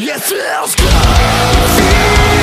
Yes, feels good.